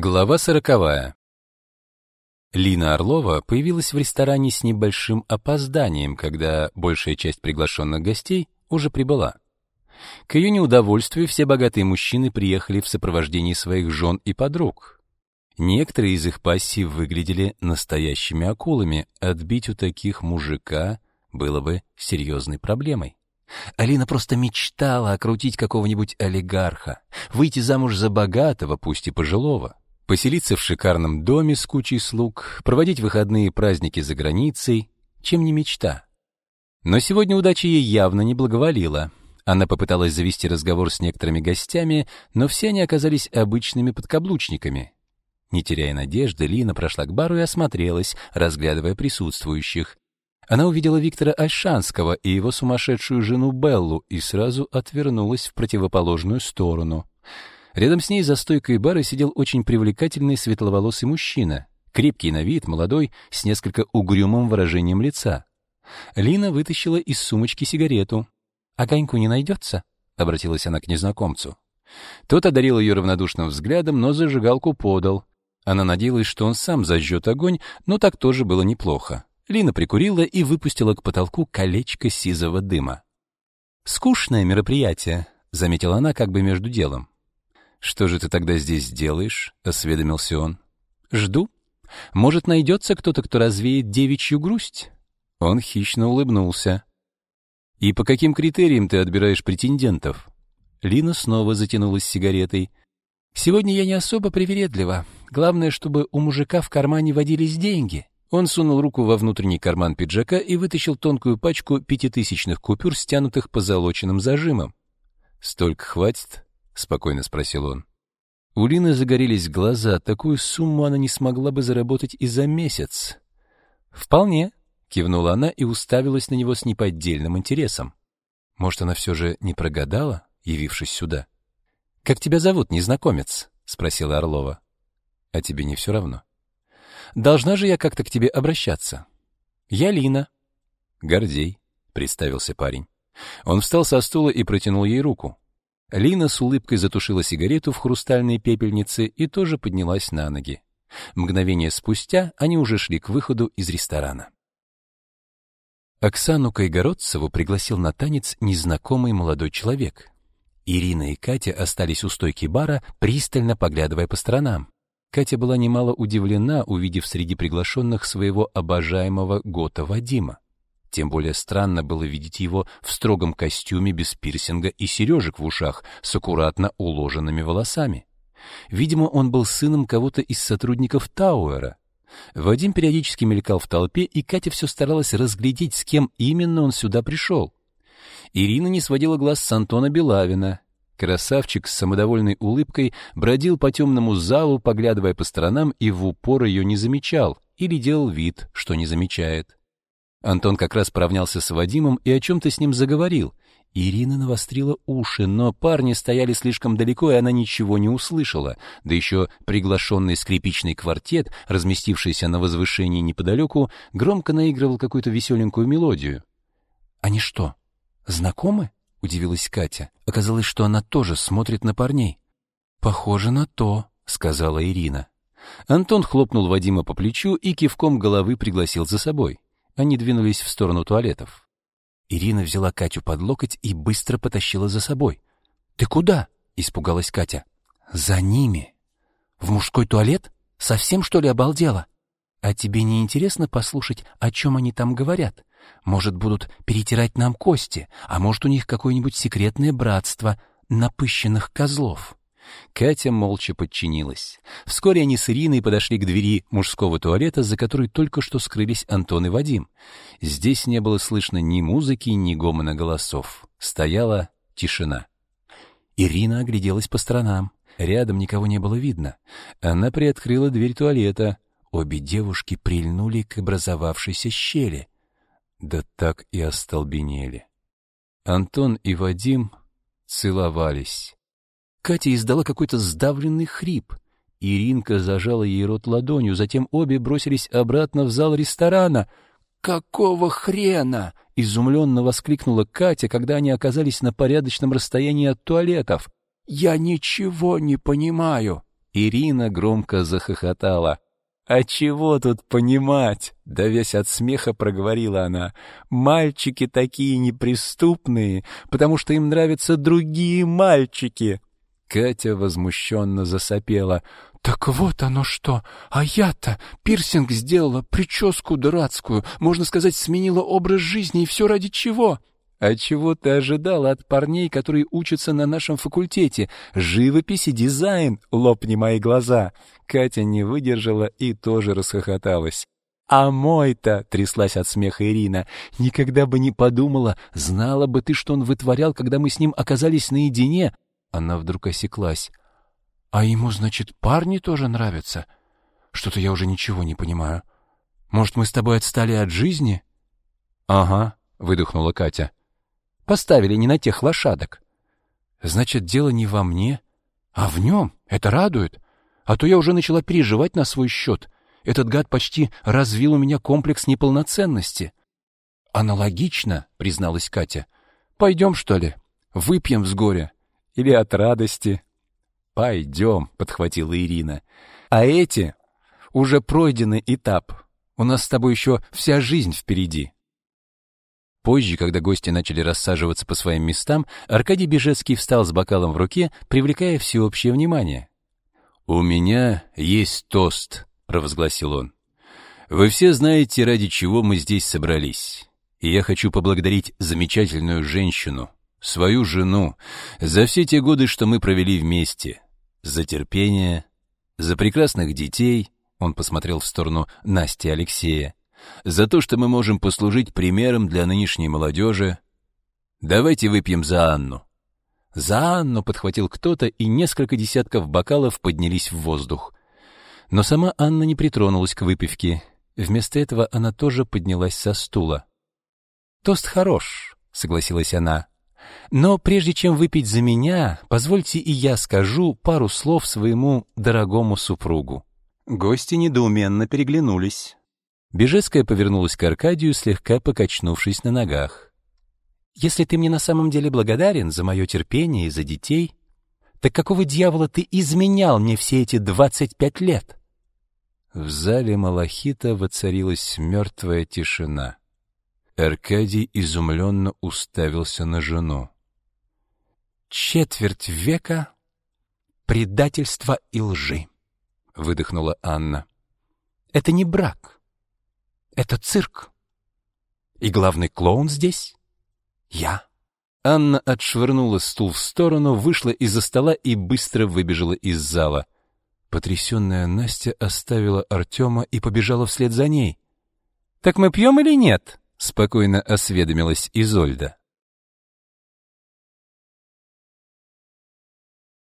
Глава сороковая. Лина Орлова появилась в ресторане с небольшим опозданием, когда большая часть приглашенных гостей уже прибыла. К ее неудовольствию все богатые мужчины приехали в сопровождении своих жен и подруг. Некоторые из их пассий выглядели настоящими акулами, отбить у таких мужика было бы серьезной проблемой. Алина просто мечтала окрутить какого-нибудь олигарха, выйти замуж за богатого, пусть и пожилого, поселиться в шикарном доме с кучей слуг, проводить выходные праздники за границей, чем не мечта. Но сегодня удача ей явно не благоволила. Она попыталась завести разговор с некоторыми гостями, но все они оказались обычными подкаблучниками. Не теряя надежды, Лина прошла к бару и осмотрелась, разглядывая присутствующих. Она увидела Виктора Альшанского и его сумасшедшую жену Беллу и сразу отвернулась в противоположную сторону. Рядом с ней за стойкой бара сидел очень привлекательный светловолосый мужчина, крепкий на вид, молодой, с несколько угрюмым выражением лица. Лина вытащила из сумочки сигарету. «Огоньку не найдется?» — обратилась она к незнакомцу. Тот одарил ее равнодушным взглядом, но зажигалку подал. Она надеялась, что он сам зажжет огонь, но так тоже было неплохо. Лина прикурила и выпустила к потолку колечко сизого дыма. «Скучное мероприятие», — заметила она как бы между делом. «Что же ты тогда здесь делаешь?» — осведомился он. «Жду. Может, найдется кто-то, кто развеет девичью грусть?» Он хищно улыбнулся. «И по каким критериям ты отбираешь претендентов?» Лина снова затянулась сигаретой. «Сегодня я не особо привередлива. Главное, чтобы у мужика в кармане водились деньги. Он сунул руку во внутренний карман пиджака и вытащил тонкую пачку пятитысячных купюр, стянутых позолоченным зажимом. «Столько хватит?» — спокойно спросил он. У Лины загорелись глаза, такую сумму она не смогла бы заработать и за месяц. «Вполне», — кивнула она и уставилась на него с неподдельным интересом. Может, она все же не прогадала, явившись сюда? «Как тебя зовут, незнакомец?» — спросила Орлова. «А тебе не все равно?» Должна же я как-то к тебе обращаться. Я Лина. Гордей, представился парень. Он встал со стула и протянул ей руку. Лина с улыбкой затушила сигарету в хрустальной пепельнице и тоже поднялась на ноги. Мгновение спустя они уже шли к выходу из ресторана. Оксану Кайгородцеву пригласил на танец незнакомый молодой человек. Ирина и Катя остались у стойки бара, пристально поглядывая по сторонам. Катя была немало удивлена, увидев среди приглашенных своего обожаемого Гота Вадима. Тем более странно было видеть его в строгом костюме без пирсинга и сережек в ушах с аккуратно уложенными волосами. Видимо, он был сыном кого-то из сотрудников Тауэра. Вадим периодически мелькал в толпе, и Катя все старалась разглядеть, с кем именно он сюда пришел. Ирина не сводила глаз с Антона Белавина, Красавчик с самодовольной улыбкой бродил по темному залу, поглядывая по сторонам и в упор ее не замечал или делал вид, что не замечает. Антон как раз поравнялся с Вадимом и о чем-то с ним заговорил. Ирина навострила уши, но парни стояли слишком далеко, и она ничего не услышала. Да еще приглашенный скрипичный квартет, разместившийся на возвышении неподалеку, громко наигрывал какую-то веселенькую мелодию. «Они что, знакомы?» — удивилась Катя. Оказалось, что она тоже смотрит на парней. «Похоже на то», — сказала Ирина. Антон хлопнул Вадима по плечу и кивком головы пригласил за собой. Они двинулись в сторону туалетов. Ирина взяла Катю под локоть и быстро потащила за собой. «Ты куда?» — испугалась Катя. «За ними». «В мужской туалет? Совсем, что ли, обалдела?» «А тебе не интересно послушать, о чем они там говорят?» Может, будут перетирать нам кости, а может, у них какое-нибудь секретное братство напыщенных козлов. Катя молча подчинилась. Вскоре они с Ириной подошли к двери мужского туалета, за которой только что скрылись Антон и Вадим. Здесь не было слышно ни музыки, ни гомона голосов. Стояла тишина. Ирина огляделась по сторонам. Рядом никого не было видно. Она приоткрыла дверь туалета. Обе девушки прильнули к образовавшейся щели да так и остолбенели. Антон и Вадим целовались. Катя издала какой-то сдавленный хрип. Иринка зажала ей рот ладонью, затем обе бросились обратно в зал ресторана. «Какого хрена?» — изумленно воскликнула Катя, когда они оказались на порядочном расстоянии от туалетов. «Я ничего не понимаю». Ирина громко захохотала. «А чего тут понимать?» — давясь от смеха, проговорила она. «Мальчики такие неприступные, потому что им нравятся другие мальчики!» Катя возмущенно засопела. «Так вот оно что! А я-то пирсинг сделала, прическу дурацкую, можно сказать, сменила образ жизни, и все ради чего?» «А чего ты ожидала от парней, которые учатся на нашем факультете? Живопись и дизайн, лопни мои глаза!» Катя не выдержала и тоже расхохоталась. «А мой-то!» — тряслась от смеха Ирина. «Никогда бы не подумала, знала бы ты, что он вытворял, когда мы с ним оказались наедине!» Она вдруг осеклась. «А ему, значит, парни тоже нравятся? Что-то я уже ничего не понимаю. Может, мы с тобой отстали от жизни?» «Ага», — выдохнула Катя. Поставили не на тех лошадок. Значит, дело не во мне, а в нем. Это радует. А то я уже начала переживать на свой счет. Этот гад почти развил у меня комплекс неполноценности. Аналогично, призналась Катя. Пойдем, что ли? Выпьем с горя. Или от радости. Пойдем, подхватила Ирина. А эти уже пройденный этап. У нас с тобой еще вся жизнь впереди. Позже, когда гости начали рассаживаться по своим местам, Аркадий Бежецкий встал с бокалом в руке, привлекая всеобщее внимание. «У меня есть тост», — провозгласил он. «Вы все знаете, ради чего мы здесь собрались. И я хочу поблагодарить замечательную женщину, свою жену, за все те годы, что мы провели вместе, за терпение, за прекрасных детей». Он посмотрел в сторону Насти Алексея за то, что мы можем послужить примером для нынешней молодежи. Давайте выпьем за Анну. За Анну подхватил кто-то, и несколько десятков бокалов поднялись в воздух. Но сама Анна не притронулась к выпивке. Вместо этого она тоже поднялась со стула. «Тост хорош», — согласилась она. «Но прежде чем выпить за меня, позвольте и я скажу пару слов своему дорогому супругу». Гости недоуменно переглянулись. Бежецкая повернулась к Аркадию, слегка покачнувшись на ногах. «Если ты мне на самом деле благодарен за мое терпение и за детей, так какого дьявола ты изменял мне все эти двадцать пять лет?» В зале Малахита воцарилась мертвая тишина. Аркадий изумленно уставился на жену. «Четверть века предательства и лжи», — выдохнула Анна. «Это не брак. Это цирк. И главный клоун здесь — я. Анна отшвырнула стул в сторону, вышла из-за стола и быстро выбежала из зала. Потрясенная Настя оставила Артема и побежала вслед за ней. «Так мы пьем или нет?» — спокойно осведомилась Изольда.